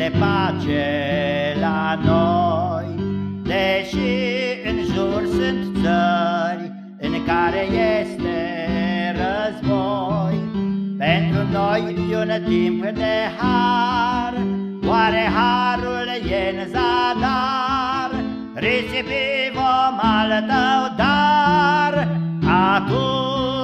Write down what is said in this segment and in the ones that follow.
este pace la noi, deși în jur sunt țări în care este război. Pentru noi e un timp de har, oare harul e în zadar? Risipi vom al tău dar, acum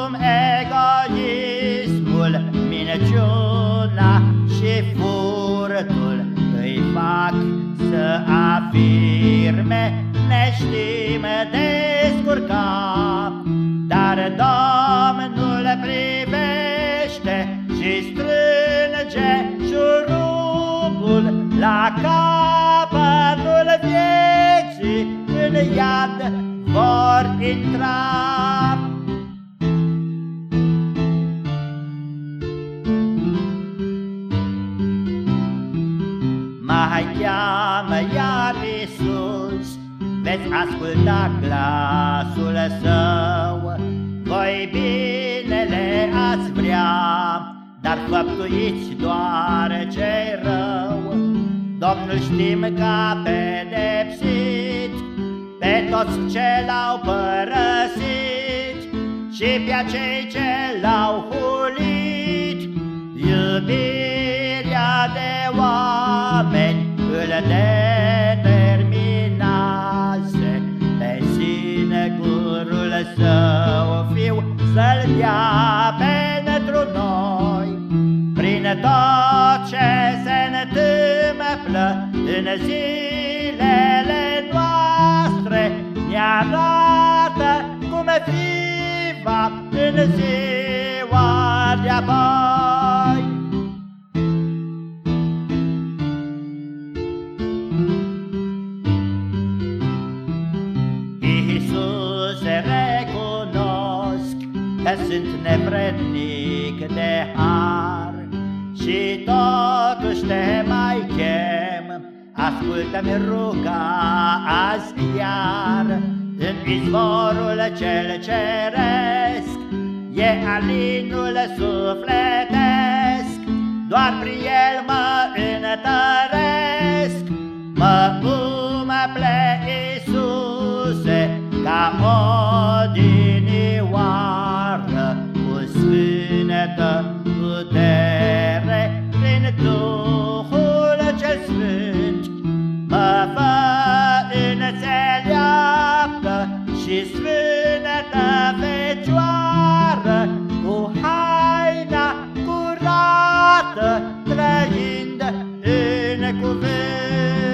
afirme ne știm descurca, dar Domnul privește și strânge șurubul la capătul vieții, în iad vor intra. Mai cheamă iar Iisus, Veți asculta glasul său, Voi binele ați vrea, Dar făptuiți doar ce rău. Domnul știm că a pedepsit Pe toți ce l-au părăsit Și pe acei ce l-au hulit Iubirea de oameni îl determinase să-l dea pentru noi Prin tot ce se întâmplă în zilele noastre Ne arată cum fi va în ziua de-apoi sunt nevrednic de har. Și totuși te mai chem, ascultă-mi ruga azi iar. În izvorul cel ceresc, e alinul sufletesc. Doar prin el mă întăresc, mă umple Iisuse ca odinioară putere prin Duhul cel Sfânt, mă fă înțeleaptă și sfântă fecioară, cu haina curată, trăind în cuvânt.